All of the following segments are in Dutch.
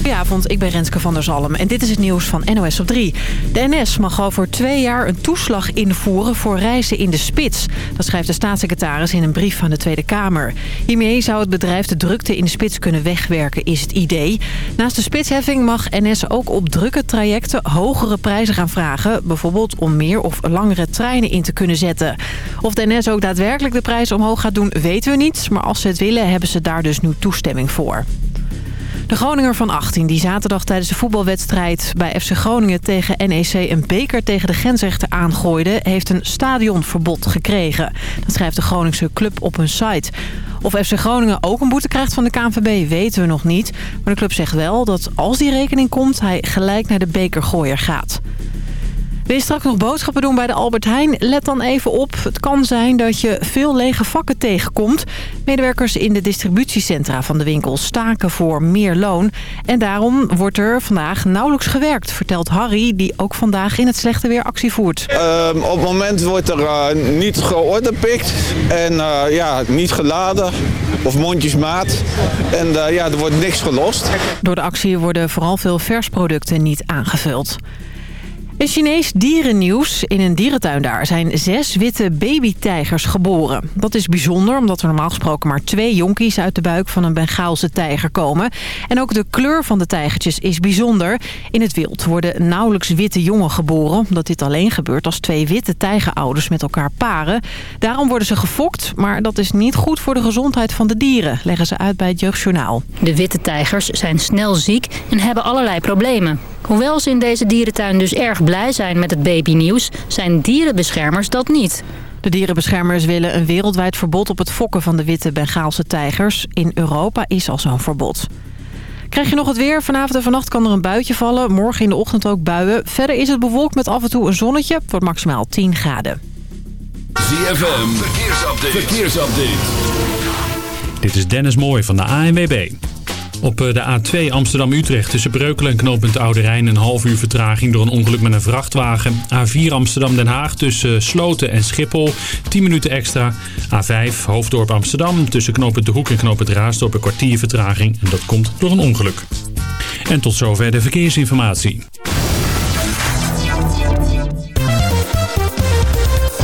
Goedenavond, ik ben Renske van der Zalm en dit is het nieuws van NOS op 3. De NS mag over twee jaar een toeslag invoeren voor reizen in de spits. Dat schrijft de staatssecretaris in een brief aan de Tweede Kamer. Hiermee zou het bedrijf de drukte in de spits kunnen wegwerken, is het idee. Naast de spitsheffing mag NS ook op drukke trajecten hogere prijzen gaan vragen. Bijvoorbeeld om meer of langere treinen in te kunnen zetten. Of de NS ook daadwerkelijk de prijs omhoog gaat doen, weten we niet. Maar als ze het willen, hebben ze daar dus nu toestemming voor. De Groninger van 18, die zaterdag tijdens de voetbalwedstrijd bij FC Groningen tegen NEC een beker tegen de grensrechter aangooide, heeft een stadionverbod gekregen. Dat schrijft de Groningse club op hun site. Of FC Groningen ook een boete krijgt van de KNVB weten we nog niet. Maar de club zegt wel dat als die rekening komt, hij gelijk naar de bekergooier gaat. Wil je straks nog boodschappen doen bij de Albert Heijn? Let dan even op. Het kan zijn dat je veel lege vakken tegenkomt. Medewerkers in de distributiecentra van de winkel staken voor meer loon. En daarom wordt er vandaag nauwelijks gewerkt, vertelt Harry... die ook vandaag in het slechte weer actie voert. Uh, op het moment wordt er uh, niet georderpikt en uh, ja, niet geladen of mondjesmaat. En ja, er wordt niks gelost. Door de actie worden vooral veel versproducten niet aangevuld. Een Chinees dierennieuws. In een dierentuin daar zijn zes witte babytijgers geboren. Dat is bijzonder omdat er normaal gesproken maar twee jonkies uit de buik van een Bengaalse tijger komen. En ook de kleur van de tijgertjes is bijzonder. In het wild worden nauwelijks witte jongen geboren. Omdat dit alleen gebeurt als twee witte tijgerouders met elkaar paren. Daarom worden ze gefokt, maar dat is niet goed voor de gezondheid van de dieren, leggen ze uit bij het Jeugdjournaal. De witte tijgers zijn snel ziek en hebben allerlei problemen. Hoewel ze in deze dierentuin dus erg blij zijn met het babynieuws, zijn dierenbeschermers dat niet. De dierenbeschermers willen een wereldwijd verbod op het fokken van de witte Bengaalse tijgers. In Europa is al zo'n verbod. Krijg je nog het weer? Vanavond en vannacht kan er een buitje vallen. Morgen in de ochtend ook buien. Verder is het bewolkt met af en toe een zonnetje. Het wordt maximaal 10 graden. ZFM, verkeersupdate. verkeersupdate. Dit is Dennis Mooij van de ANWB. Op eh, de A2 Amsterdam-Utrecht tussen Breukelen en knooppunt Oude Rijn een half uur vertraging door een ongeluk met een vrachtwagen. A4 Amsterdam-Den Haag tussen Sloten en Schiphol 10 minuten extra. A5 Hoofddorp Amsterdam tussen knooppunt De Hoek en knooppunt Raasdorp een kwartier vertraging. En dat komt door een ongeluk. En tot zover de verkeersinformatie.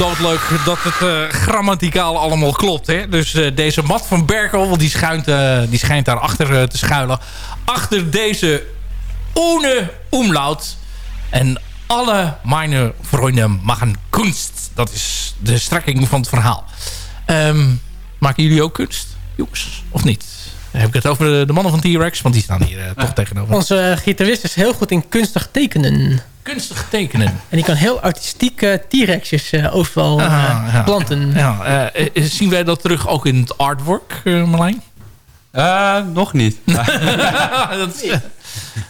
Doodleuk dat het uh, grammaticaal allemaal klopt. Hè? Dus uh, deze Mat van Berkel, die, schuint, uh, die schijnt daarachter te schuilen. Achter deze ohne umlaut. En alle mijn vrienden maken kunst. Dat is de strekking van het verhaal. Um, maken jullie ook kunst, jongens? Of niet? Dan heb ik het over de, de mannen van T-Rex, want die staan hier toch tegenover. Onze gitarist is heel goed in kunstig tekenen. Kunstig tekenen. En die kan heel artistiek uh, T-rexjes uh, overal uh, ja. planten. Ja, zien wij dat terug ook in het artwork, Marlijn? nog niet. dat is,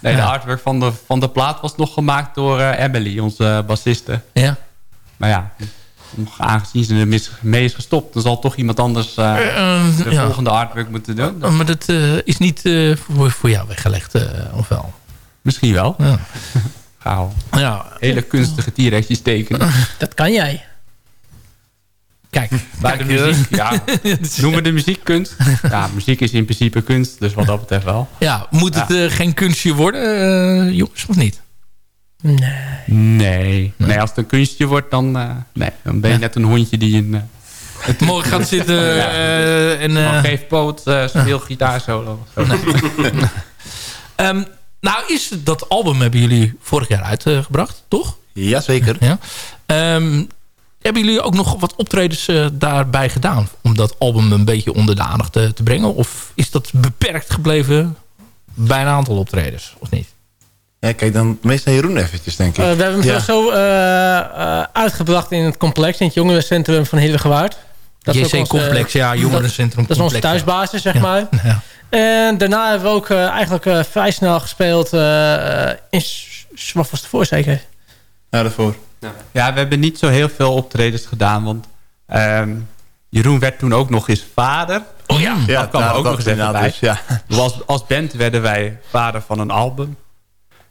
nee, de artwork van de, van de plaat was nog gemaakt door Emily, onze bassiste. Ja. Maar ja, aangezien ze er mee is gestopt... dan zal toch iemand anders uh, de ja. volgende artwork moeten doen. Maar dat is niet voor, voor jou weggelegd, of wel? Misschien wel. Ja. Gauw. Ja. Hele kunstige T-rexjes tekenen. Dat kan jij. Kijk, bij de muziek, ja. Noemen we de muziek kunst? Ja, muziek is in principe kunst, dus wat dat betreft wel. Ja, moet het geen kunstje worden, jongens, of niet? Nee. nee. Nee, als het een kunstje wordt, dan, uh, nee, dan ben je ja. net een hondje die een... Uh, het morgen gaat zitten ja. uh, en... Uh, geef poot, speel gitaar solo. um, nou, is dat album hebben jullie vorig jaar uitgebracht, toch? Jazeker. Ja. Um, hebben jullie ook nog wat optredens daarbij gedaan? Om dat album een beetje onder de aandacht te, te brengen? Of is dat beperkt gebleven bij een aantal optredens, of niet? Ja, kijk, dan meestal Jeroen eventjes, denk ik. Uh, we hebben hem ja. zo uh, uh, uitgebracht in het complex, in het jongerencentrum van Heerdegewaard. JC-complex, ja, jongerencentrum. Dat is onze thuisbasis, zeg ja. maar. Ja. En daarna hebben we ook eigenlijk vrij snel gespeeld in... Wat was ervoor, zeker? Ja, daarvoor. Ja. ja, we hebben niet zo heel veel optredens gedaan, want... Um, Jeroen werd toen ook nog eens vader. Oh ja, ja dat kwam nou, ook nog eens even bij. Dus, ja. als, als band werden wij vader van een album.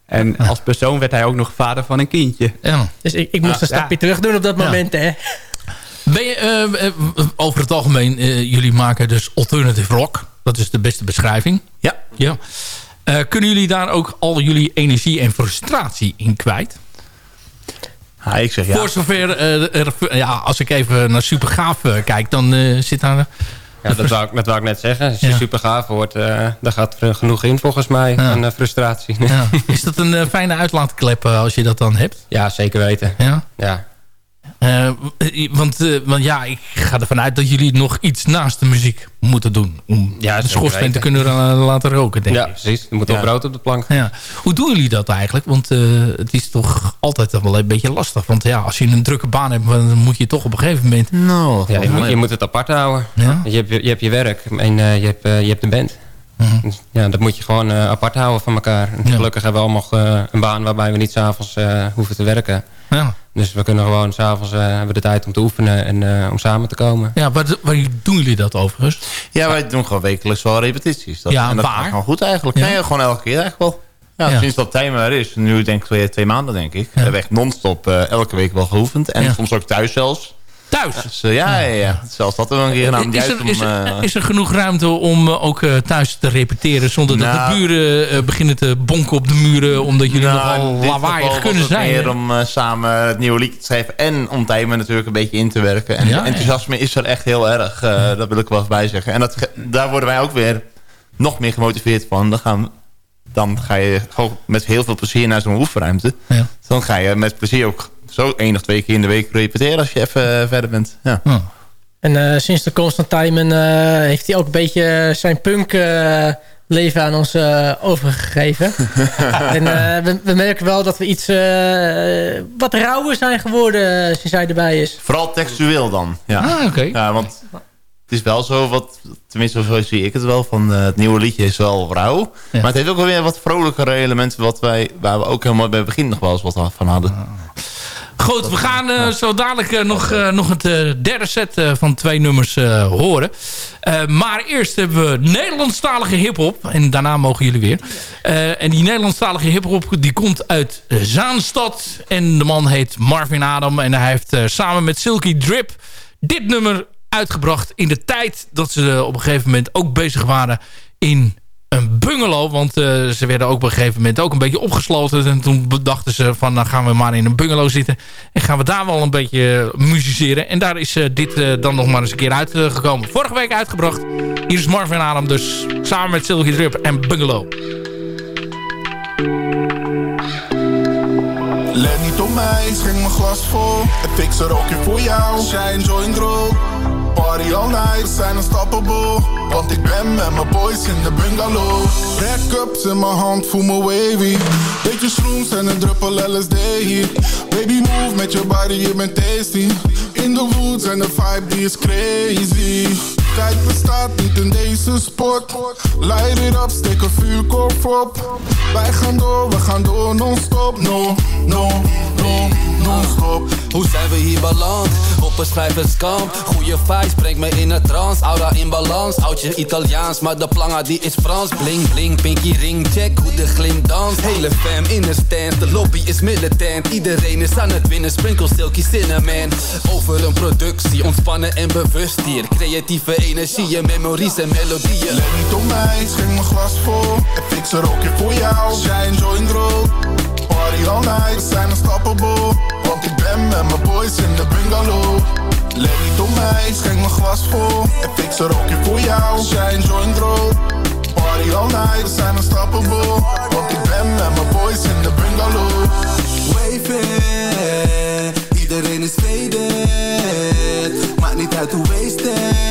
En als persoon werd hij ook nog vader van een kindje. Ja. Dus ik, ik moest een stapje terug doen op dat moment, hè. Ben je, uh, over het algemeen, uh, jullie maken dus alternative rock. Dat is de beste beschrijving. Ja. ja. Uh, kunnen jullie daar ook al jullie energie en frustratie in kwijt? Ja, ik zeg ja. Voor zover, er, ja, als ik even naar Supergaaf kijk, dan zit daar ja, dat wou, ik, dat wou ik net zeggen. Als je super gaaf wordt, uh, daar gaat genoeg in volgens mij. Ja. En uh, frustratie. Ja. Is dat een uh, fijne uitlaatklep als je dat dan hebt? Ja, zeker weten. Ja? Ja. Uh, want, uh, want ja, ik ga ervan uit dat jullie nog iets naast de muziek moeten doen. Om ja, de schoorsteen te kunnen laten roken, denk ja, ik. precies. Er moet ja. ook brood op de plank. Ja. Hoe doen jullie dat eigenlijk? Want uh, het is toch altijd wel een beetje lastig. Want ja, als je een drukke baan hebt, dan moet je toch op een gegeven moment... No, ja, je, moet, je moet het apart houden. Ja? Je, hebt, je hebt je werk en je, hebt, je hebt een band. Mm -hmm. Ja, dat moet je gewoon apart houden van elkaar. En gelukkig hebben we allemaal een baan waarbij we niet s'avonds hoeven te werken. Ja. Dus we kunnen gewoon s'avonds uh, hebben de tijd om te oefenen en uh, om samen te komen. Ja, waar, waar doen jullie dat overigens? Ja, wij doen gewoon wekelijks wel repetities. Dat, ja, en dat waar? gaat gewoon goed eigenlijk. Ja. Nee, gewoon elke keer eigenlijk wel. Ja, ja. Sinds dat timer er is, nu denk ik twee, twee maanden denk ik. Ja. We hebben echt non-stop uh, elke week wel geoefend. En soms ook thuis zelfs. Thuis? Dus, uh, ja, ja, ja, zelfs dat we een keer gedaan. Is, er, is, er, is er genoeg ruimte om uh, ook uh, thuis te repeteren... zonder nou, dat de buren beginnen te bonken op de muren... omdat jullie nou, nogal lawaaiig kunnen zijn? meer om samen het nieuwe liedje te schrijven... en om timer natuurlijk een beetje in te werken. En ja, enthousiasme is er echt heel erg. dat wil ik wel eens bij zeggen. En dat, daar worden wij ook weer nog meer gemotiveerd van. Dan gaan dan ga je gewoon met heel veel plezier naar zo'n oefenruimte. Ja. Dan ga je met plezier ook zo één of twee keer in de week repeteren als je even verder bent. Ja. En uh, sinds de komst van Timon uh, heeft hij ook een beetje zijn punk uh, leven aan ons overgegeven. en we, we, merken wel dat we iets wat rauwer zijn geworden sinds hij erbij is. Vooral textueel dan. Ja, ah, oké. Okay. Ja, want het is wel zo, wat, tenminste zo zie ik het wel, van het nieuwe liedje is wel rauw. Ja. Maar het heeft ook wel weer wat vrolijkere elementen wat wij, waar we ook helemaal bij het begin nog wel eens wat van hadden. Ah. Goed, we gaan uh, zo dadelijk uh, nog, uh, nog het derde set van twee nummers horen. maar eerst hebben we Nederlandstalige hiphop. En daarna mogen jullie weer. en die Nederlandstalige hiphop die komt uit Zaanstad. En de man heet Marvin Adam. En hij heeft samen met Silky Drip dit nummer uitgebracht in de tijd dat ze op een gegeven moment ook bezig waren in een bungalow. Want uh, ze werden ook op een gegeven moment ook een beetje opgesloten. En toen bedachten ze van, dan gaan we maar in een bungalow zitten. En gaan we daar wel een beetje musiceren. En daar is uh, dit dan nog maar eens een keer uitgekomen. Vorige week uitgebracht. Hier is Marvin Adam dus samen met Silky Drip en Bungalow. Let niet op mij, schenk mijn glas vol. Er ook voor jou. Zijn zo in droog Party all night, we zijn unstoppable. Want ik ben met mijn boys in de bungalow. Backups in mijn hand, voel me wavy. Beetje shrooms en een druppel LSD hier. Baby move met je body, je bent tasty. In de woods en de vibe die is crazy. Tijd bestaat niet in deze sport. Light it up, steek een vuurkorf op. Wij gaan door, we gaan door, non-stop. No, no, no, non-stop. Hoe zijn we hier beland? Op een schrijverskamp. Goeie vibes, brengt me in een trance. Aura in balans, oudje Italiaans Maar de planga die is Frans. Bling bling, pinky ring, check hoe de glim danst. Hele fam in een stand, de lobby is militant. Iedereen is aan het winnen, sprinkle silky cinnamon. Over een productie, ontspannen en bewust hier. Creatieve energieën, memories en melodieën. Let niet op mij, schenk mijn glas vol. En fix er ook voor jou. Shine, joint, roll Party all night, zijn unstoppable. Want ik ben met mijn boys in de bungalow. Niet op mij, schenk mijn glas vol. En fix er ook voor jou Shine, joint, roll Party all night, zijn unstoppable. Want ik ben met mijn boys in de bungalow. Waving, iedereen is faded Maakt niet uit hoe wasted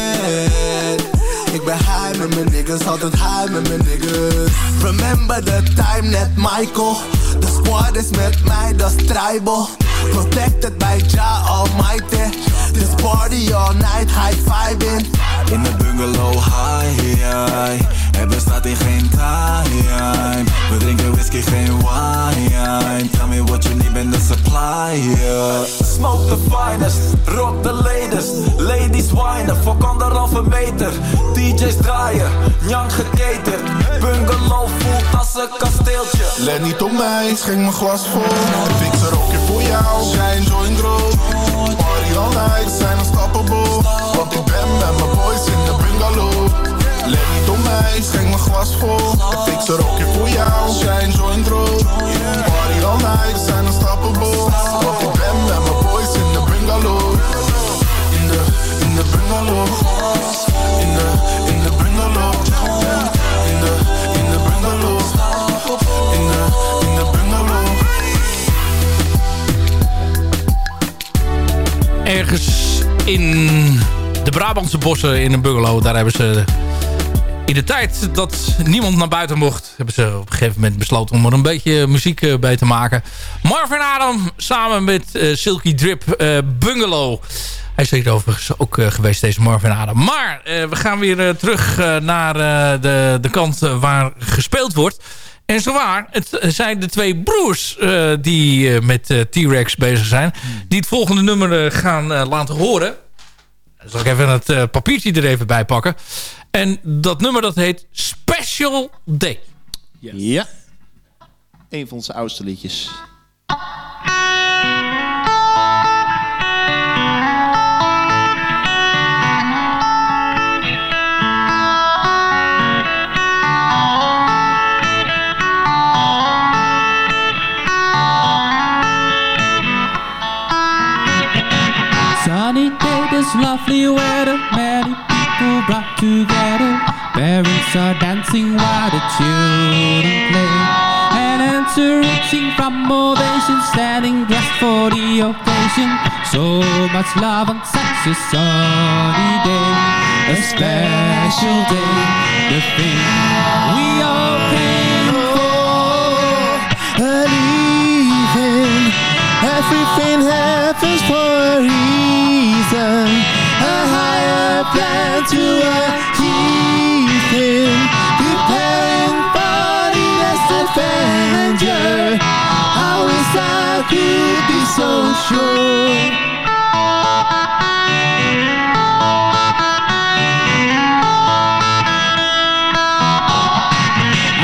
mijn niggas, altijd high met mijn niggas. Remember the time net Michael The squad is met mij, dat is tribal Protected by Jah Almighty. This party all night, high In de bungalow high, high. Er bestaat hier geen time. We drinken whisky, geen wine. Tell me what you need, ben de supplier. Smoke the finest, rock the latest. Ladies whinen, voor anderhalve meter. DJ's draaien, young geketerd Bungalow voelt als een kasteeltje. Let niet op mij, schenk mijn glas vol. Fix er ook voor jou, shine, joint, roll Party all night, zijn unstoppable. Want ik ben met mijn boys in de bungalow. Niet op mij, schenk mijn glas vol. Fix er ook voor jou, shine, joint, roll Party all night, zijn unstoppable. Want ik ben met mijn boys in de bungalow. In de, in de bungalow. In de, in de bungalow. In de, in de bungalow Ergens in de Brabantse bossen in een bungalow. Daar hebben ze in de tijd dat niemand naar buiten mocht... hebben ze op een gegeven moment besloten om er een beetje muziek eh, bij te maken. Marvin Adam samen met eh, Silky Drip eh, Bungalow. Hij is hier overigens ook geweest, deze Marvin Adam. Maar we gaan weer terug naar de, de kant waar gespeeld wordt. En zowaar, het zijn de twee broers uh, die uh, met uh, T-Rex bezig zijn. Die het volgende nummer gaan laten horen. Dan zal ik even het papiertje er even bij pakken. En dat nummer dat heet Special Day. Yes. Ja. Een van onze oudste liedjes. Lovely weather, many people brought together. Parents are dancing while the children play. And answering from all ovation, standing dressed for the occasion. So much love on such a sunny day, a special day, the thing we all came for. Believing everything happens for a reason. A higher plan to achieve. Preparing for the next adventure. I wish I could be so sure.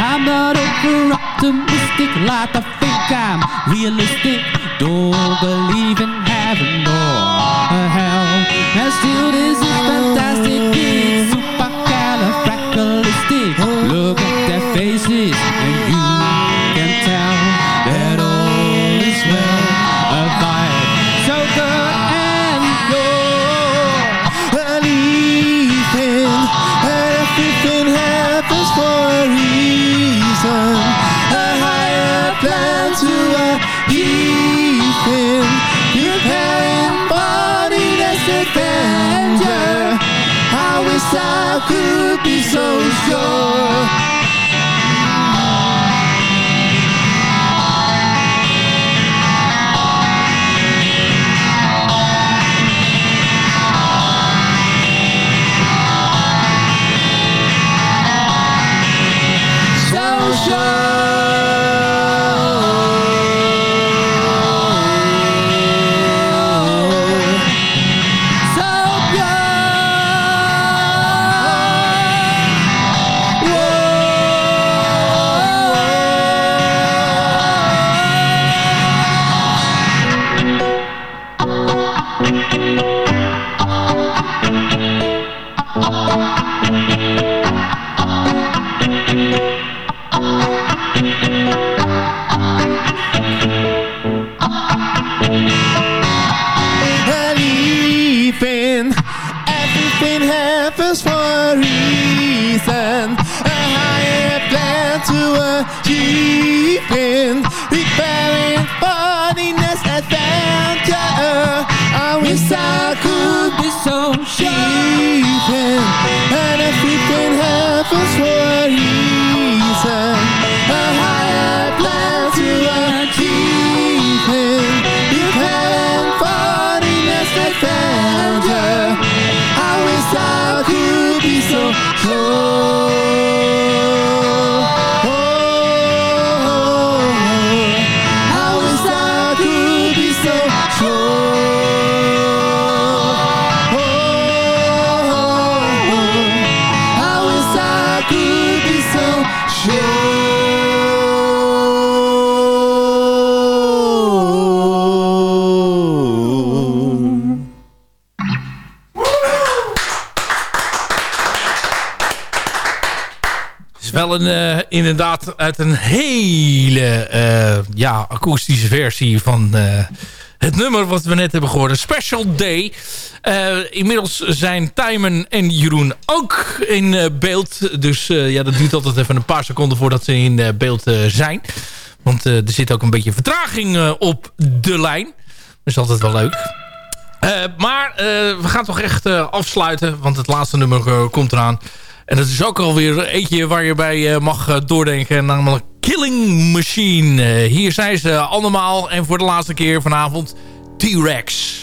I'm not over optimistic like I think I'm realistic. Don't believe in heaven or faces. And you sacrificial inderdaad uit een hele uh, ja, akoestische versie van uh, het nummer wat we net hebben gehoord. Special Day. inmiddels zijn Tijmen en Jeroen ook in beeld. Dus ja, dat duurt altijd even een paar seconden voordat ze in beeld zijn. Want er zit ook een beetje vertraging op de lijn. Dat is altijd wel leuk. maar we gaan toch echt afsluiten. Want het laatste nummer komt eraan. En dat is ook alweer eentje waar je bij eh, mag eh, doordenken. Namelijk Killing Machine. Eh, hier zijn ze allemaal. En voor de laatste keer vanavond T-Rex.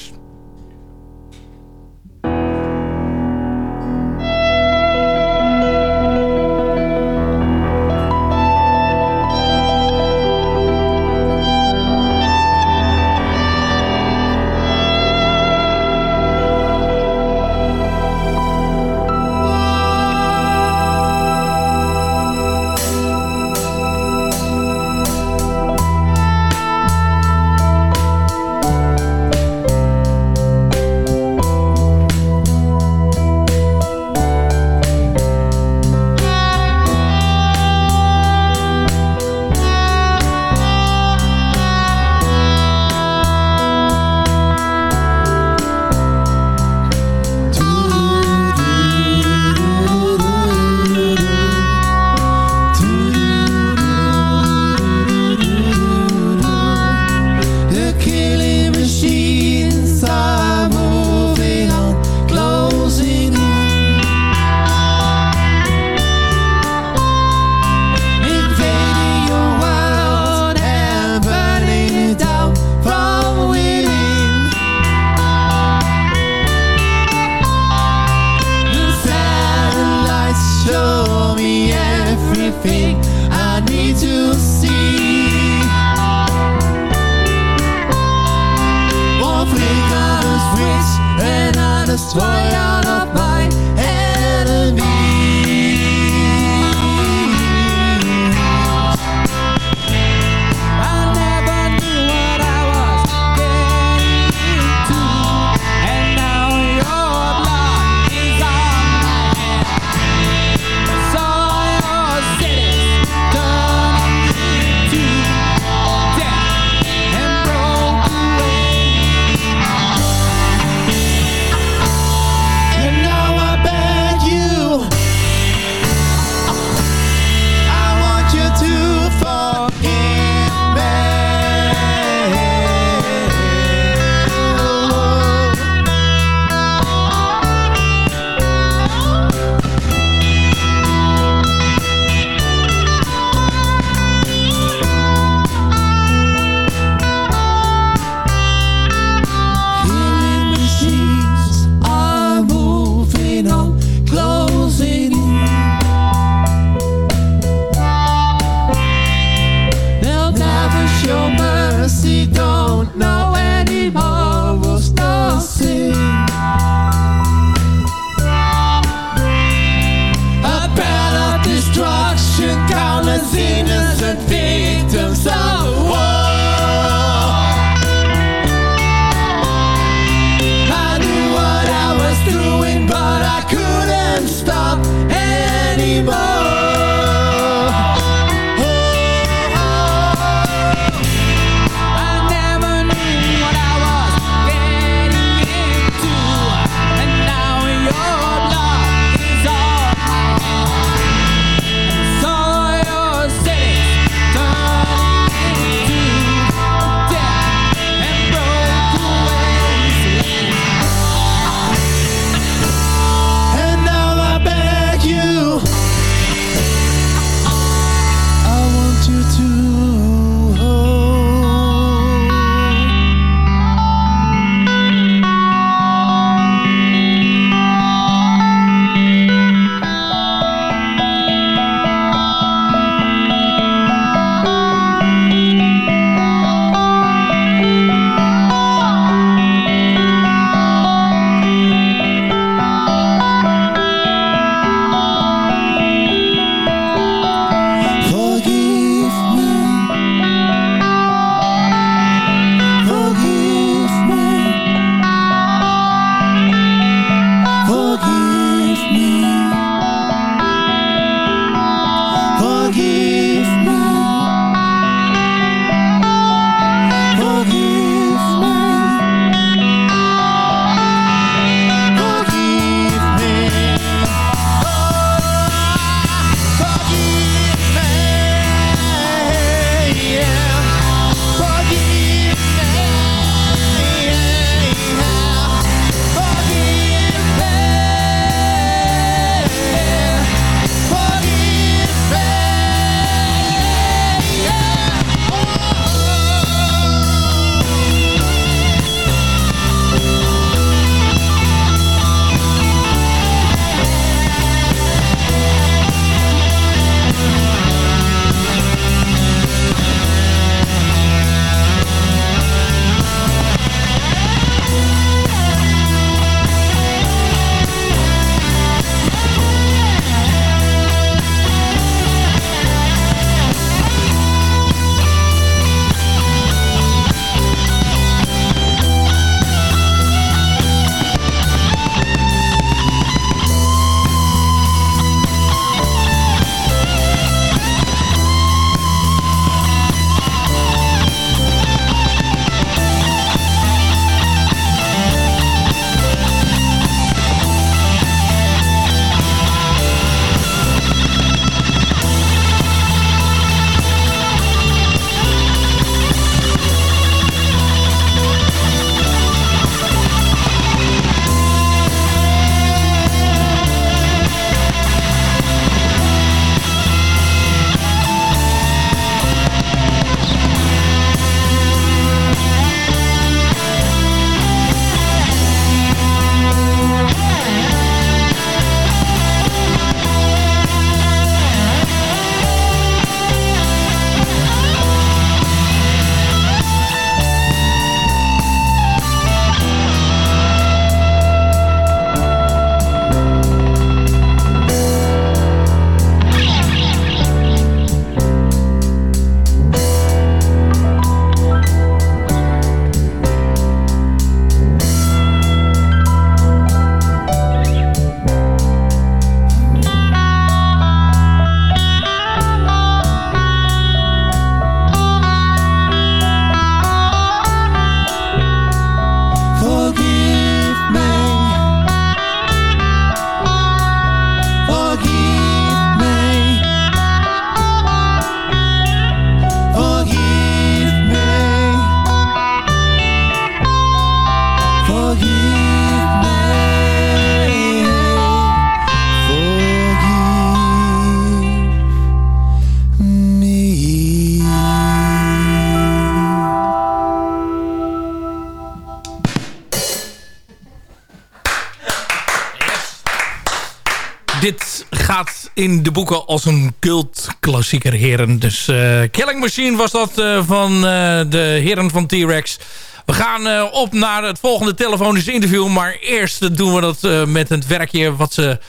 In de boeken als een cult-klassieker, heren. Dus uh, Killing Machine was dat uh, van uh, de heren van T-Rex. We gaan op naar het volgende telefonische interview. Maar eerst doen we dat met het werkje wat ze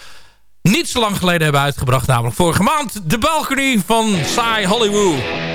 niet zo lang geleden hebben uitgebracht. Namelijk vorige maand de balcony van Sai. Hollywood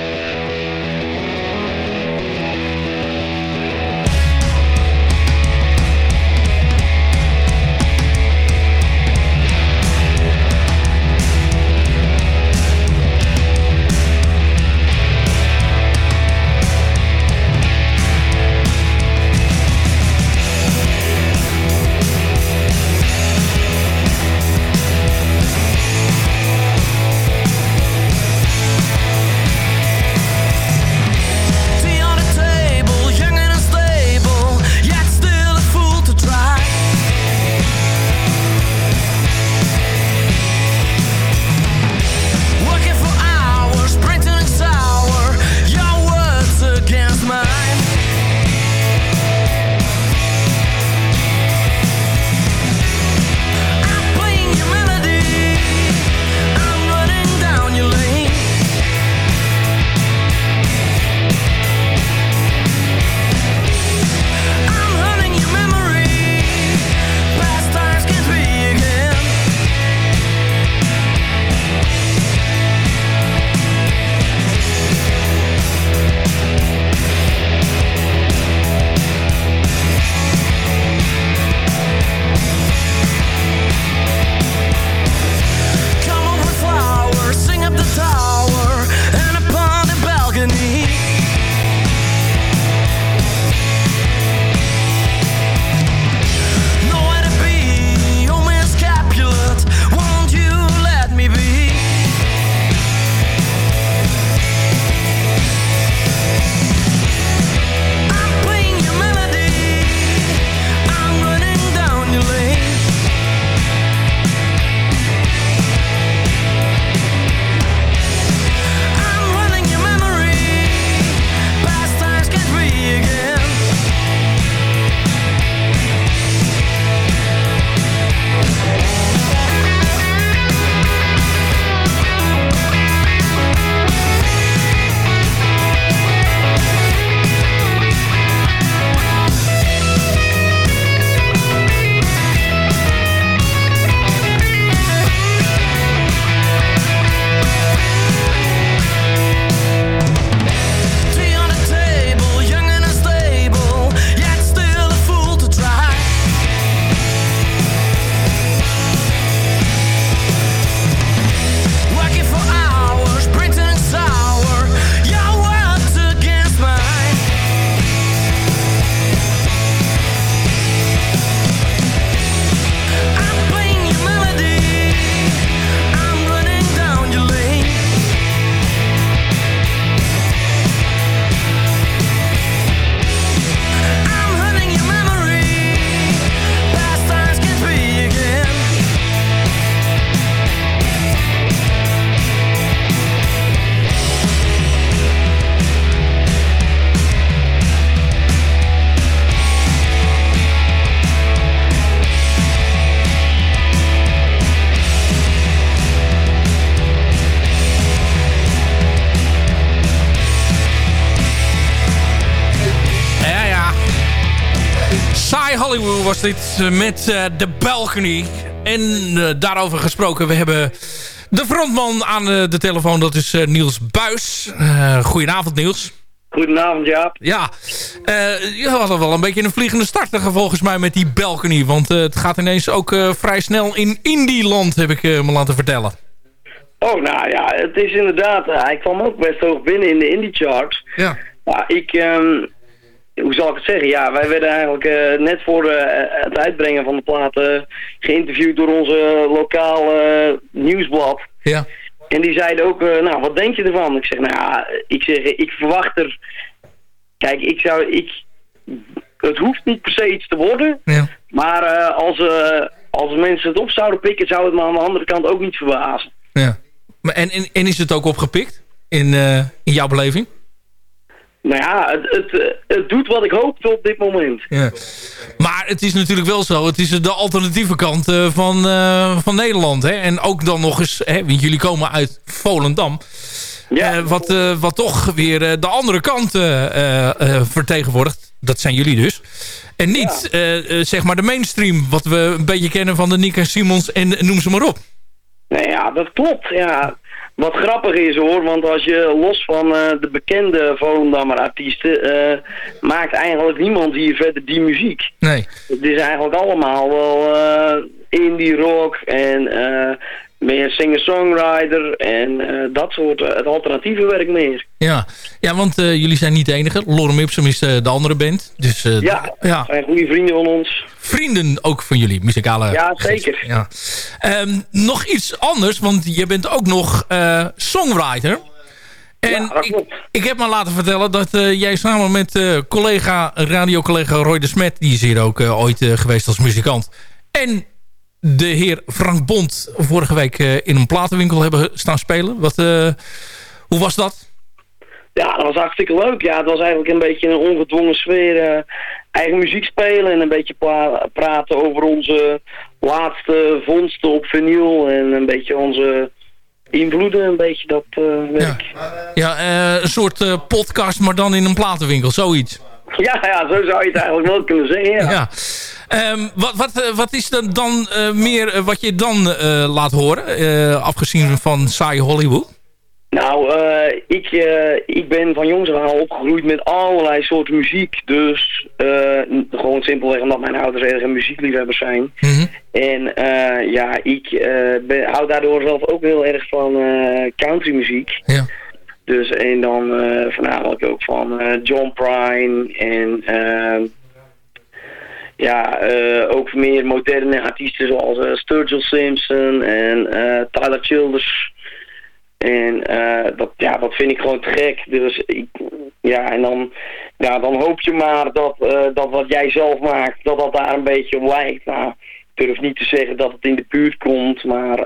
eh, met uh, de balcony. En uh, daarover gesproken, we hebben de frontman aan de telefoon. Dat is Niels Buis. goedenavond Niels. Goedenavond Jaap. Ja, je had wel een beetje een vliegende start volgens mij met die balcony. Want het gaat ineens ook vrij snel in Indieland, heb ik me laten vertellen. Oh, nou ja, het is inderdaad... hij kwam ook best hoog binnen in de indie charts. Ja. Maar ik... Um, hoe zal ik het zeggen? Ja, wij werden eigenlijk uh, net voor uh, het uitbrengen van de platen geïnterviewd door onze lokale nieuwsblad. Ja. En die zeiden ook, uh, nou, wat denk je ervan? Ik zeg, nou ja, ik zeg, ik verwacht er... Kijk, ik zou... Ik, het hoeft niet per se iets te worden. Ja. Maar als, als mensen het op zouden pikken, zou het me aan de andere kant ook niet verbazen. Ja. Maar en, en, en is het ook opgepikt in, in jouw beleving? Nou ja, het, het, het doet wat ik hoopte op dit moment. Ja. Maar het is natuurlijk wel zo. Het is de alternatieve kant uh, van, uh, van Nederland. Hè? En ook dan nog eens... Hè, want jullie komen uit Volendam. Ja. Uh, wat, wat toch weer de andere kant vertegenwoordigt. Dat zijn jullie dus. En niet ja. zeg maar de mainstream. Wat we een beetje kennen van de Nika Simons en noem ze maar op. Nou ja, dat klopt. Ja. Wat grappig is hoor, want als je los van uh, de bekende Volendammer artiesten... Uh, maakt eigenlijk niemand hier verder die muziek. Nee. Het is eigenlijk allemaal wel uh, indie rock en meer singer-songwriter en dat soort het alternatieve werk meer. Ja, ja want jullie zijn niet de enige. Lorem Ipsum is de andere band. Dus, ja, ja, zijn goede vrienden van ons vrienden ook van jullie, muzikale... Ja, zeker. Ja. Um, nog iets anders, want je bent ook nog songwriter. En ja, ik, ik, heb me laten vertellen dat uh, jij samen met uh, collega, radiocollega Roy de Smet... die is hier ook ooit geweest als muzikant... en de heer Frank Bond vorige week in een platenwinkel hebben staan spelen. Wat, hoe was dat? Ja, dat was hartstikke leuk. Ja, het was eigenlijk een beetje een ongedwongen sfeer. Uh, eigen muziek spelen en een beetje praten over onze laatste vondsten op vinyl. En een beetje onze invloeden, een beetje dat werk. Ja, ja een soort podcast, maar dan in een platenwinkel, zoiets. Ja, ja, zo zou je het eigenlijk wel kunnen zeggen, ja. ja. Um, wat, wat, wat is dan, dan meer wat je dan laat horen, afgezien van saai Hollywood? Nou, ik, ik ben van jongs af aan opgegroeid met allerlei soorten muziek. Dus gewoon simpelweg omdat mijn ouders erg muziekliefhebbers zijn. Mm -hmm. En ja, ik ben, hou daardoor zelf ook heel erg van countrymuziek. Ja. Dus en dan voornamelijk ook van John Prine en ja, ook meer moderne artiesten zoals Sturgill Simpson en Tyler Childers. En dat, ja, dat vind ik gewoon te gek. Dus ik, ja, en dan, ja, dan hoop je maar dat, dat wat jij zelf maakt, dat dat daar een beetje op lijkt. Nou, ik durf niet te zeggen dat het in de buurt komt, maar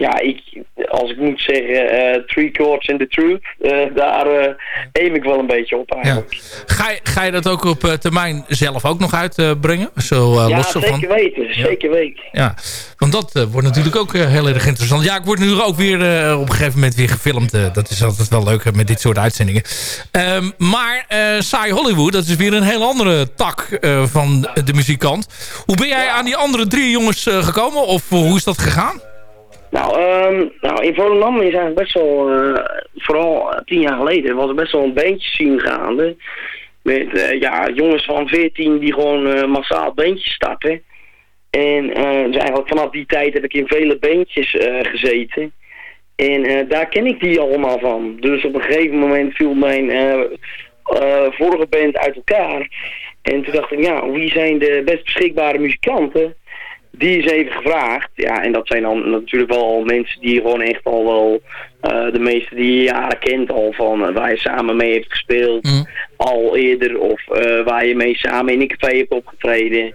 ja, ik, als ik moet zeggen, uh, Three Chords and the Truth, uh, daar uh, aim ik wel een beetje op eigenlijk. Ja. Ga, je, ga je dat ook op termijn zelf ook nog uitbrengen? Zo, ja, los zeker van... weten, ja. zeker weten. Ja, want dat wordt natuurlijk ook heel erg interessant. Ja, ik word nu ook weer op een gegeven moment weer gefilmd. dat is altijd wel leuk met dit soort uitzendingen. Um, maar Saai Hollywood, dat is weer een heel andere tak van de muziekkant. Hoe ben jij aan die andere drie jongens gekomen? Of hoe is dat gegaan? Nou, um, nou, in Volendam is eigenlijk best wel, uh, vooral tien jaar geleden, was er best wel een bandje zien gaande. Met uh, ja, jongens van 14 die gewoon massaal bandjes starten. En dus eigenlijk vanaf die tijd heb ik in vele bandjes gezeten. En daar ken ik die allemaal van. Dus op een gegeven moment viel mijn vorige band uit elkaar. En toen dacht ik, ja, wie zijn de best beschikbare muzikanten? Die is even gevraagd. Ja, en dat zijn dan natuurlijk wel mensen die gewoon echt al wel... Uh, de meeste die je jaren kent al van uh, waar je samen mee hebt gespeeld. Mm. Al eerder. Of uh, waar je mee samen in een café hebt opgetreden.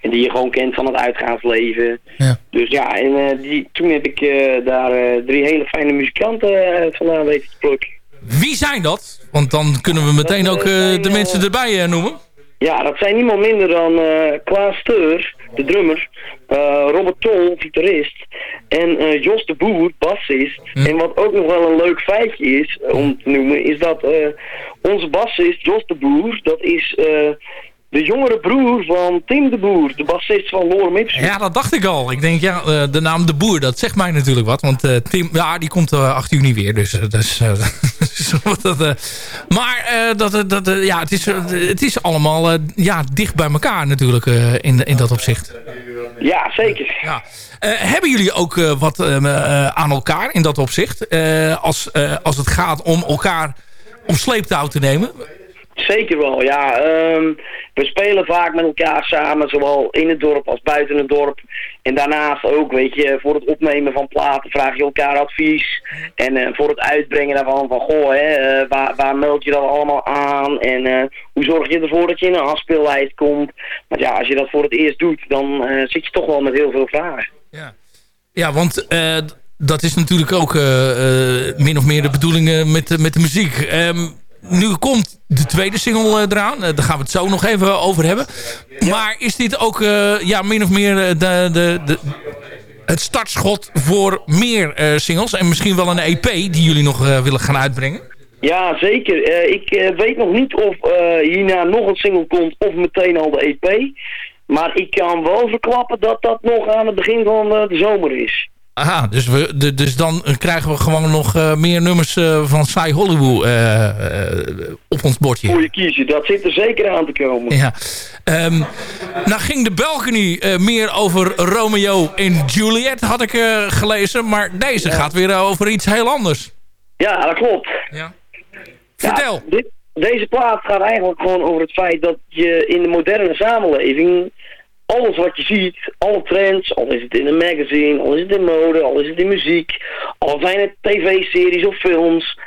En die je gewoon kent van het uitgaansleven. Ja. Dus ja, en die, toen heb ik daar drie hele fijne muzikanten vandaan weten te plukken. Wie zijn dat? Want dan kunnen we meteen ook de mensen erbij noemen. Ja, dat zijn niemand minder dan Klaas Steur de drummer, uh, Robert Tol, gitarist, en uh, Jos de Boer, bassist. Hm. En wat ook nog wel een leuk feitje is, om te noemen, is dat uh, onze bassist, Jos de Boer, dat is de jongere broer van Tim de Boer, de bassist van Lorem Ipsum. Ja, dat dacht ik al. Ik denk, ja, de naam de Boer, dat zegt mij natuurlijk wat. Want Tim, ja, die komt 8 juni weer. Dus, dus dat, maar dat, dat, ja, het, is, het is allemaal ja, dicht bij elkaar natuurlijk in, in dat opzicht. Ja, zeker. Ja. hebben jullie ook wat aan elkaar in dat opzicht? als, als het gaat om elkaar om sleeptouw te nemen? Zeker wel, ja. Um, we spelen vaak met elkaar samen, zowel in het dorp als buiten het dorp. En daarnaast ook, weet je, voor het opnemen van platen vraag je elkaar advies. En uh, voor het uitbrengen daarvan, van goh, hè, uh, waar, waar meld je dat allemaal aan? En uh, hoe zorg je ervoor dat je in een afspeellijst komt? Want ja, als je dat voor het eerst doet, dan zit je toch wel met heel veel vragen. Ja, ja want dat is natuurlijk ook min of meer de bedoeling met, met de muziek. Um, nu komt de tweede single eraan. daar gaan we het zo nog even over hebben. Maar is dit ook ja, min of meer de, de, de, het startschot voor meer singles? En misschien wel een EP die jullie nog willen gaan uitbrengen? Ja, zeker. ik weet nog niet of hierna nog een single komt of meteen al de EP. Maar ik kan wel verklappen dat dat nog aan het begin van de zomer is. Aha, dus, we, de, dus dan krijgen we gewoon nog uh, meer nummers uh, van Sai Hollywood uh, op ons bordje. Goeie kiezen, dat zit er zeker aan te komen. Ja. Um, nou ging de Balcony meer over Romeo en Juliet, had ik gelezen. Maar deze gaat weer over iets heel anders. Ja, dat klopt. Ja. Vertel. Ja, dit, deze plaat gaat eigenlijk gewoon over het feit dat je in de moderne samenleving alles wat je ziet, alle trends, al is het in een magazine, al is het in mode, al is het in muziek, al zijn het tv-series of films.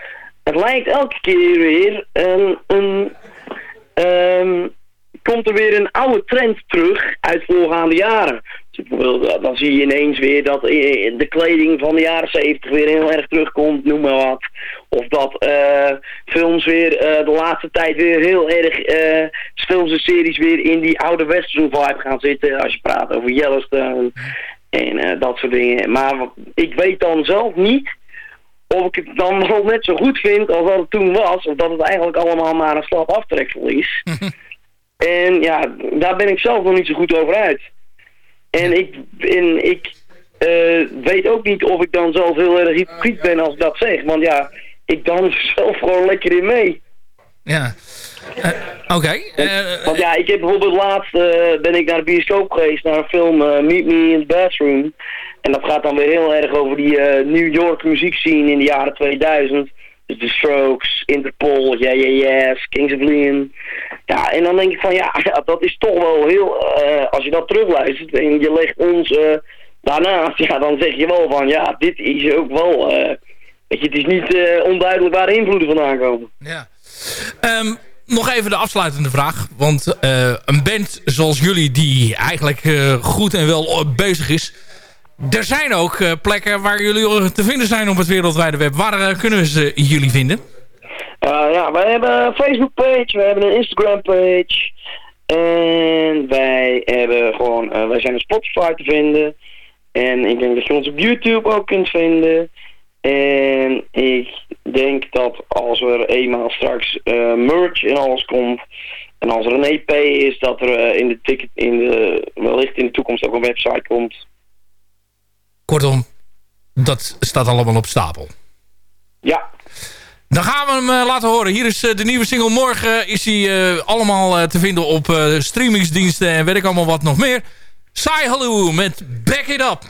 Het lijkt elke keer weer een, een um, komt er weer een oude trend terug uit voorgaande jaren. Dan zie je ineens weer dat de kleding van de jaren 70 weer heel erg terugkomt, noem maar wat. Of dat uh, films weer uh, de laatste tijd weer heel erg uh, films en series weer in die oude western vibe gaan zitten. Als je praat over Yellowstone en dat soort dingen. Maar ik weet dan zelf niet of ik het dan wel net zo goed vind als dat het toen was. Of dat het eigenlijk allemaal maar een slap aftreksel is. en ja, daar ben ik zelf nog niet zo goed over uit. En ik, en ik uh, weet ook niet of ik dan zelf heel erg hypocriet ben als ik dat zeg. Want ja, ik dans zelf gewoon lekker in mee. Ja, uh, oké. Uh, want ja, ik heb bijvoorbeeld laatst ben ik naar de bioscoop geweest, naar een film Meet Me in the Bathroom. En dat gaat dan weer heel erg over die New York muziekscene in de jaren 2000. The Strokes, Interpol, Yeah Yeah Yes, Kings of Leon. Ja, en dan denk ik van ja, dat is toch wel heel, als je dat terugluistert en je legt ons daarnaast, ja, dan zeg je wel van ja, dit is ook wel Weet je, het is niet uh, onduidelijk waar de invloeden vandaan komen. Ja. Um, nog even de afsluitende vraag. Want uh, een band zoals jullie die eigenlijk uh, goed en wel bezig is... Er zijn ook plekken waar jullie te vinden zijn op het wereldwijde web. Waar kunnen we ze jullie vinden? ja, wij hebben een Facebook page, we hebben een Instagram page. En wij hebben gewoon, wij zijn op Spotify te vinden. En ik denk dat je ons op YouTube ook kunt vinden. En ik denk dat als er eenmaal straks uh, merch en alles komt... en als er een EP is, dat er in de ticket, in de, wellicht in de toekomst ook een website komt. Kortom, dat staat allemaal op stapel. Ja. Dan gaan we hem uh, laten horen. Hier is de nieuwe single. Morgen is hij allemaal te vinden op streamingsdiensten en weet ik allemaal wat nog meer. Sai Hallo met Back It Up.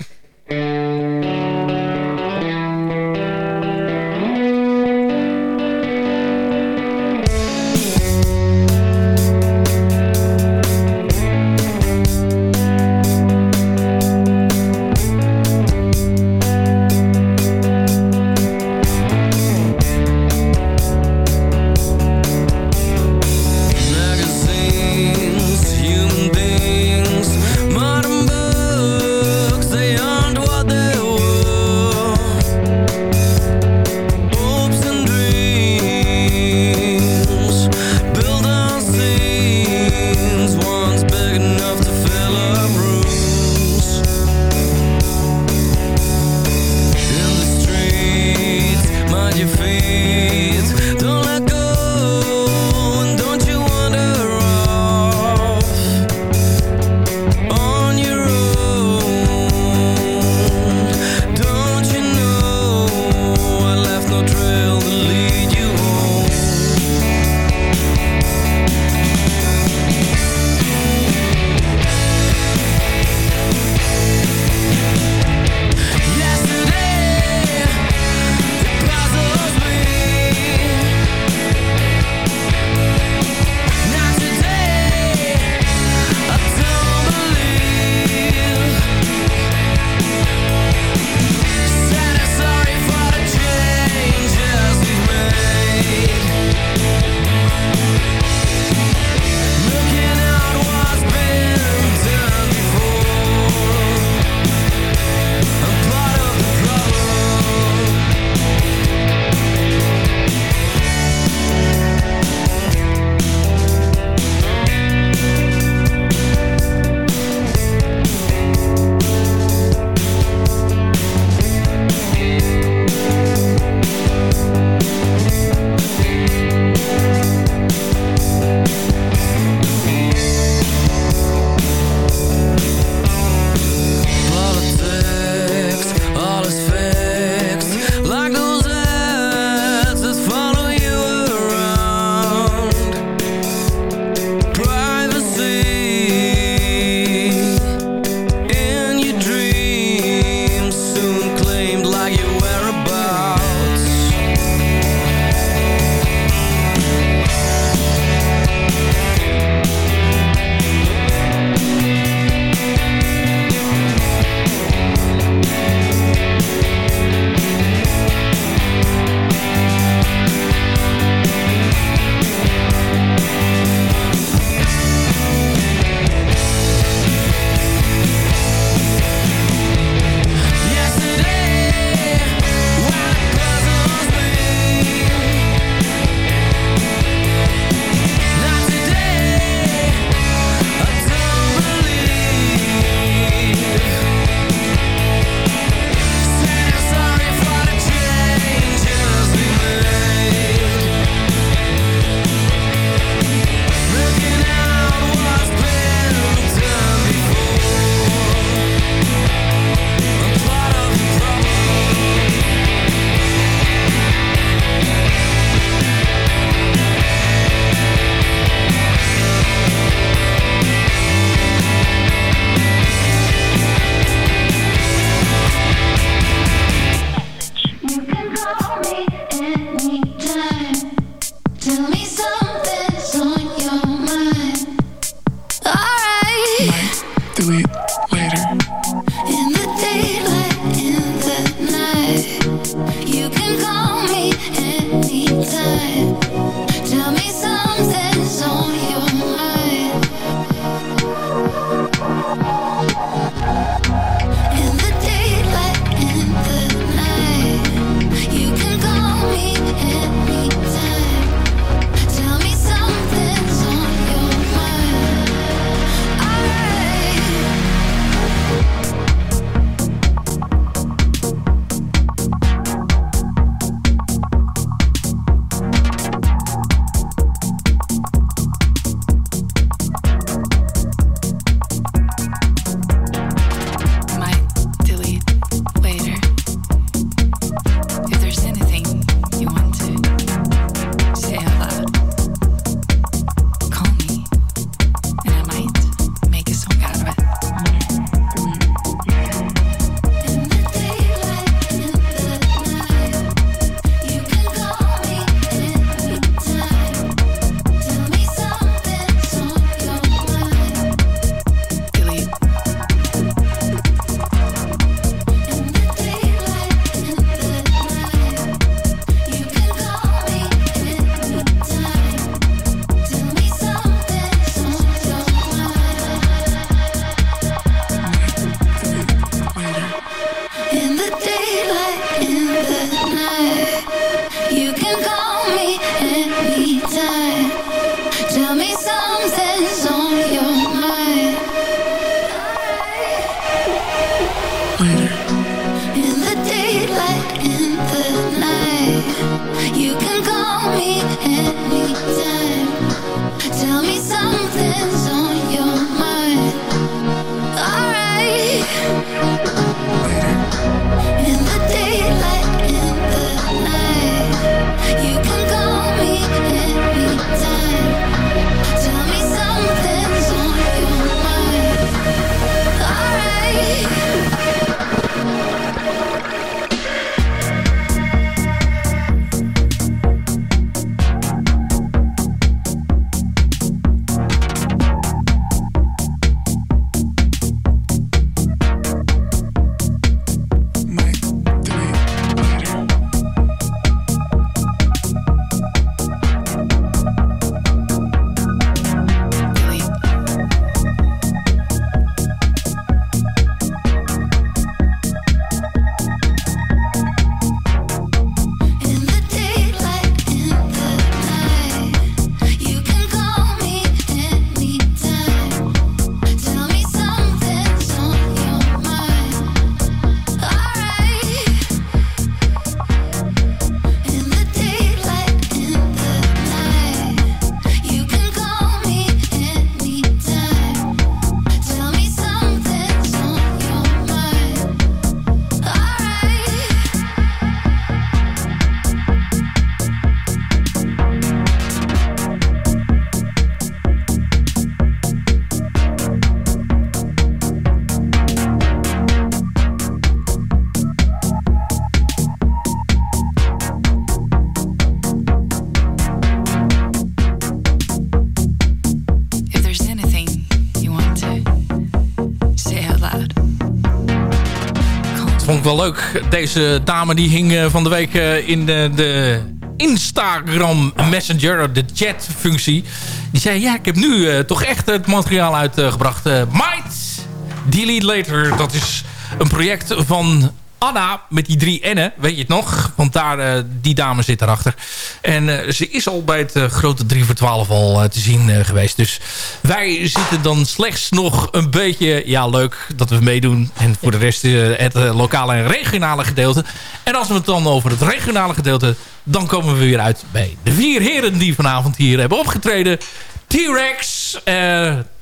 Wel leuk. Deze dame die hing eh, van de week eh, in de, de Instagram Messenger, de chat-functie. Die zei, ja, ik heb nu eh, toch echt het materiaal uitgebracht. Eh Might Delete Later, dat is een project van Anna met die drie N'en, weet je het nog? Want daar, eh, die dame zit erachter. En eh, ze is al bij het eh, grote 3 voor 12 al te zien geweest. Dus wij zitten dan slechts nog een beetje... Ja, leuk dat we meedoen. En voor de rest het lokale en regionale gedeelte. En als we het dan over het regionale gedeelte... dan komen we weer uit bij de vier heren die vanavond hier hebben opgetreden. T-Rex,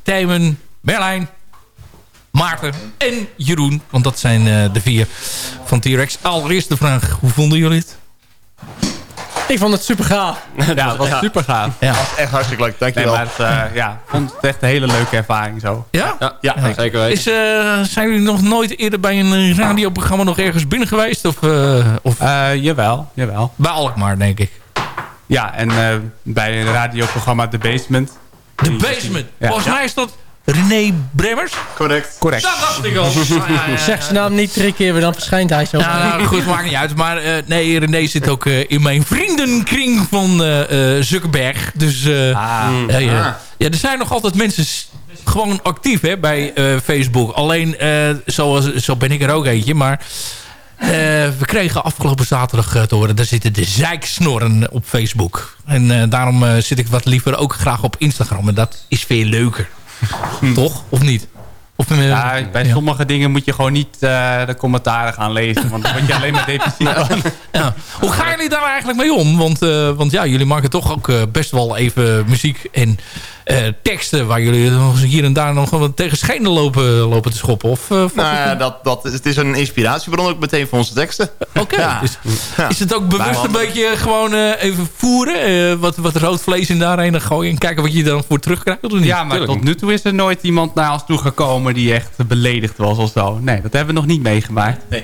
Tijmen, Merlijn, Maarten en Jeroen. Want dat zijn eh, de vier van T-Rex. Allereerst de vraag, hoe vonden jullie het? Ik vond het super gaaf. Ja, het was super gaaf. Ja. was echt hartstikke leuk, dankjewel. Nee, maar het, eh, ja, ik vond het echt een hele leuke ervaring zo. Ja? Ja, zeker weten. Is, eh, zijn jullie nog nooit eerder bij een radioprogramma nog ergens binnen geweest? Of, eh, of... jawel, jawel. Bij Alkmaar, denk ik. Ja, en eh, bij een radioprogramma The Basement. The Basement. Ja. Volgens mij is dat René Bremmers. Correct. Correct. Dat dacht ik al. Ja, ja, ja. Zeg zijn naam niet drie keer, maar dan verschijnt hij zo. Nou, nou, goed, maakt niet uit. Maar eh, nee, René zit ook eh, in mijn vriendenkring van eh eh Zuckerberg. Dus eh, Ah. ja, ja. Ah. ja, er zijn nog altijd mensen gewoon actief hè, bij eh, Facebook. Alleen, eh, zoals, zo ben ik er ook eentje. Maar eh, we kregen afgelopen zaterdag te horen... daar zitten de zeiksnorren op Facebook. En eh, daarom eh, zit ik wat liever ook graag op Instagram. En dat is veel leuker. Toch? Of niet? Of, Ja, bij sommige dingen moet je gewoon niet eh, de commentaren gaan lezen. Want dan word je alleen maar depressief van. Ja. Hoe gaan jullie daar eigenlijk mee om? Want, eh, want ja, jullie maken toch ook eh, best wel even muziek en teksten... waar jullie hier en daar nog wel tegen schenen lopen, lopen te schoppen. Of, eh, Nou het ja, dat, dat, het is een inspiratiebron ook meteen voor onze teksten. Oké, dus is het ook bewust een beetje gewoon eh, even voeren? eh, wat, wat rood vlees in daarheen gooien en kijken wat je dan voor terugkrijgt? Of niet? Ja, maar tot nu toe is er nooit iemand naar ons toe gekomen die echt beledigd was of zo. Nee, dat hebben we nog niet meegemaakt. Nee.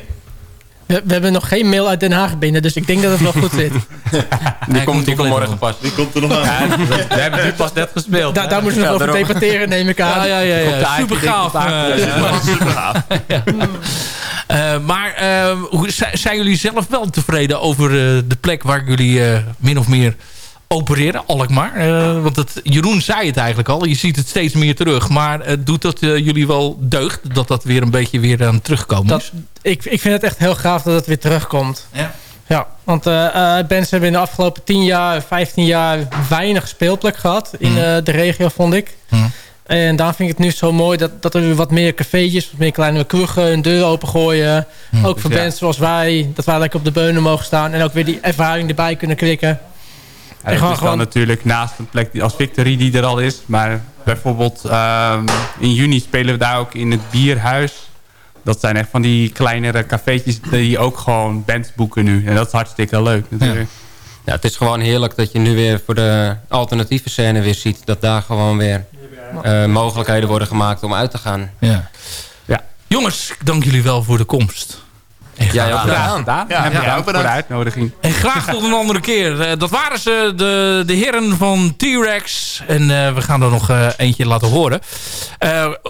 We, we hebben nog geen mail uit Den Haag binnen, dus ik denk dat het wel goed zit. Die komt, die komt morgen pas. Die komt er nog aan. Ja, we, hebben nu pas net gespeeld. Daar, daar moeten we nog over debatteren, neem ik aan. Ja, ja, ja. Super gaaf. Eh, Eh, maar eh, hoe, zijn zijn jullie zelf wel tevreden over eh, de plek waar jullie eh, min of meer opereren, Alkmaar? Eh, want het, Jeroen zei het eigenlijk al, je ziet het steeds meer terug. Maar eh, doet dat eh, jullie wel deugd dat dat weer een beetje weer aan terugkomen Dat, is? ik, ik vind het echt heel gaaf dat het weer terugkomt. Ja. Ja, want bands hebben in de afgelopen 10 jaar, 15 jaar weinig speelplek gehad in eh, de regio, vond ik. En daarom vind ik het nu zo mooi dat, dat er weer wat meer cafeetjes, wat meer kleine kroegen hun deuren opengooien. Ook voor Ja. bands zoals wij, dat wij lekker op de beunen mogen staan en ook weer die ervaring erbij kunnen klikken. En het gewoon, is dan gewoon, natuurlijk naast een plek die, als Victory die er al is. Maar bijvoorbeeld ehm, in juni spelen we daar ook in het Bierhuis. Dat zijn echt van die kleinere cafeetjes die ook gewoon bands boeken nu. En dat is hartstikke leuk natuurlijk. Ja, het is gewoon heerlijk dat je nu weer voor de alternatieve scène weer ziet... dat daar gewoon weer eh, mogelijkheden worden gemaakt om uit te gaan. Ja. Ja. Jongens, ik dank jullie wel voor de komst. Ook Graag gedaan. gedaan. Ja, ja, voor de uitnodiging. En graag tot een andere keer. Eh, dat waren ze, de, de heren van T-Rex. En eh, we gaan er nog eh, eentje laten horen.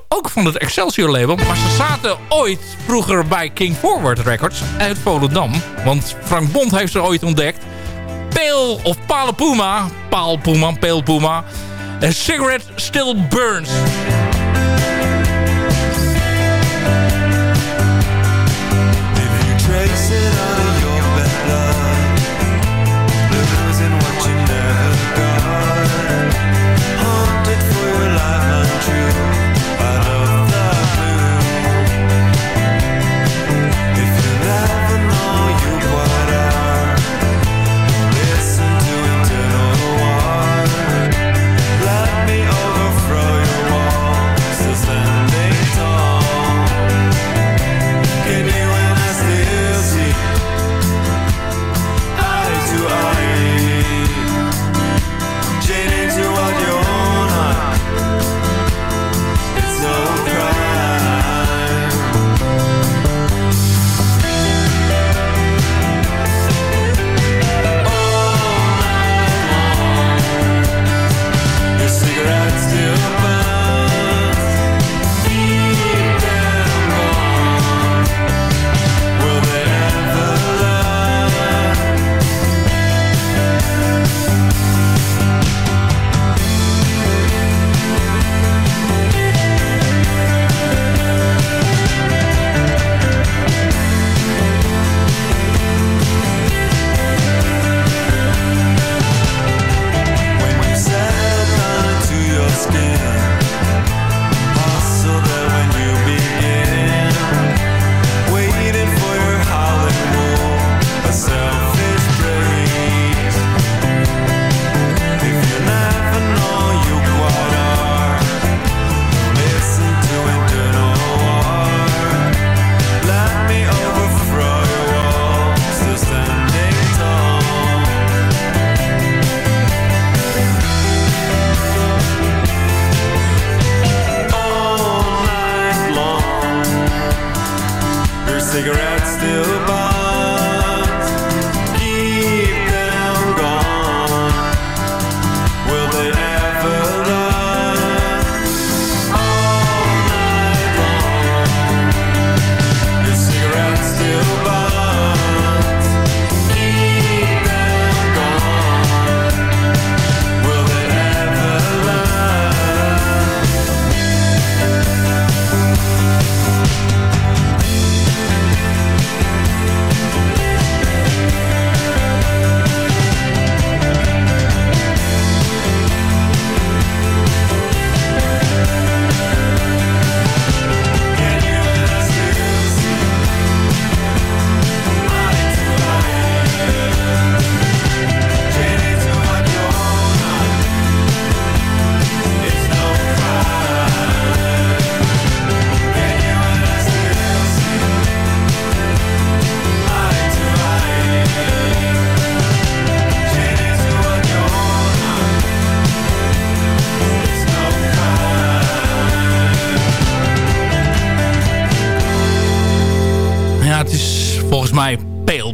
Ook van het Excelsior label. Maar ze zaten ooit vroeger bij King Forward Records uit Volendam. Want Frank Bond heeft ze ooit ontdekt. Peel of Pale Puma. Paal Puma, Peel Puma. A cigarette still burns. Trace it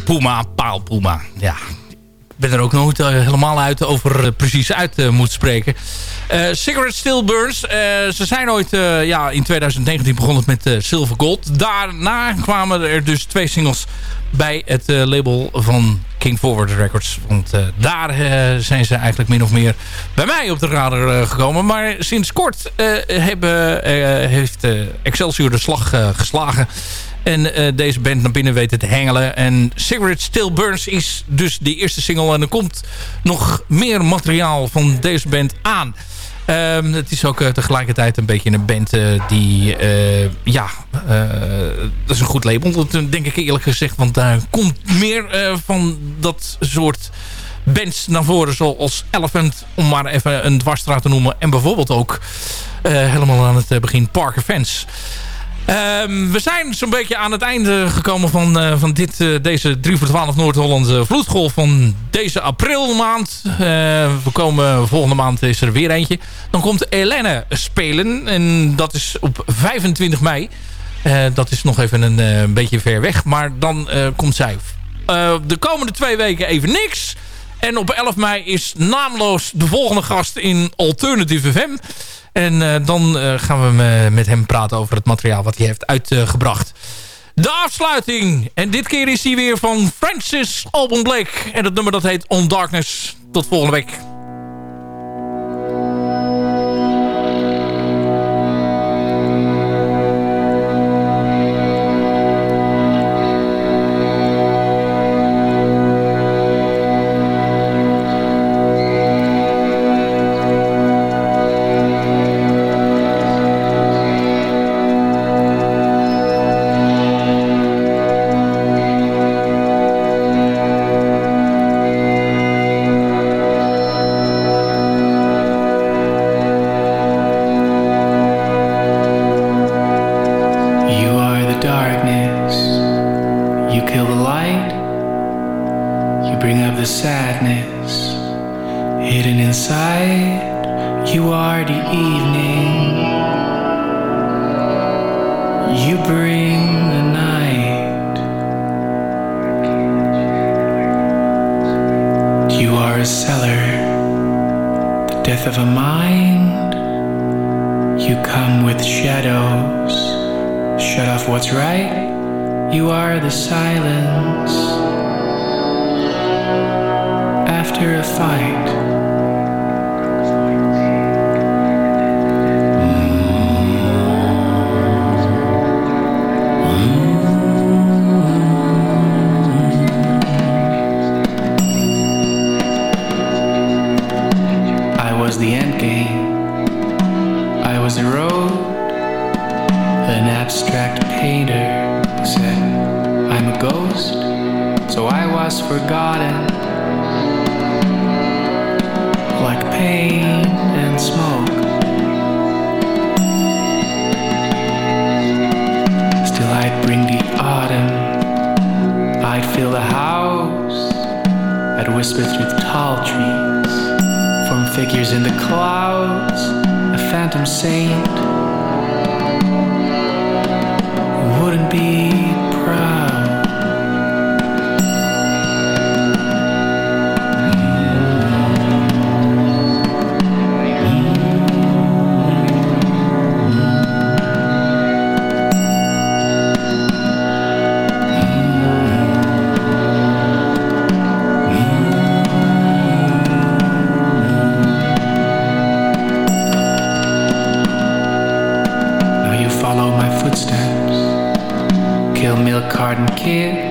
Puma, Paal Puma. Ja, ik ben er ook nooit eh, helemaal uit over eh, precies uit eh, moet spreken. Cigarette Still Burns. eh, ze zijn ooit ja, in 2019 begonnen met Silver Gold. Daarna kwamen er dus twee singles bij het label van King Forward Records. Want daar zijn ze eigenlijk min of meer bij mij op de radar gekomen. Maar sinds kort hebben, heeft Excelsior de slag geslagen. En eh, deze band naar binnen weten te hengelen. En Cigarette Still Burns is dus de eerste single. En er komt nog meer materiaal van deze band aan. Ehm, het is ook eh, tegelijkertijd een beetje een band eh, die... ja, dat is een goed label. Denk ik eerlijk gezegd. Want daar komt meer van dat soort bands naar voren. Zoals Elephant, om maar even een dwarsstraat te noemen. En bijvoorbeeld ook helemaal aan het begin Parker Fans. Ehm, we zijn zo'n beetje aan het einde gekomen van, eh, van dit, eh, deze 3 voor 12 Noord-Hollandse vloedgolf van deze aprilmaand. Eh, we komen volgende maand is er weer eentje. Dan komt Helene spelen en dat is op 25 mei. Eh, dat is nog even een, een beetje ver weg, maar dan komt zij. De komende twee weken even niks. En op 11 mei is naamloos de volgende gast in Alternative FM. En eh, dan eh, gaan we me- met hem praten over het materiaal wat hij heeft uitgebracht. De afsluiting. En dit keer is hij weer van Francis Alban Blake. En het nummer dat heet On Darkness. Tot volgende week. Painter said, I'm a ghost, so I was forgotten. Like pain and smoke. Still, I'd bring the autumn. I'd fill the house. I'd whisper through tall trees. Form figures in the clouds. A phantom saint wouldn't be you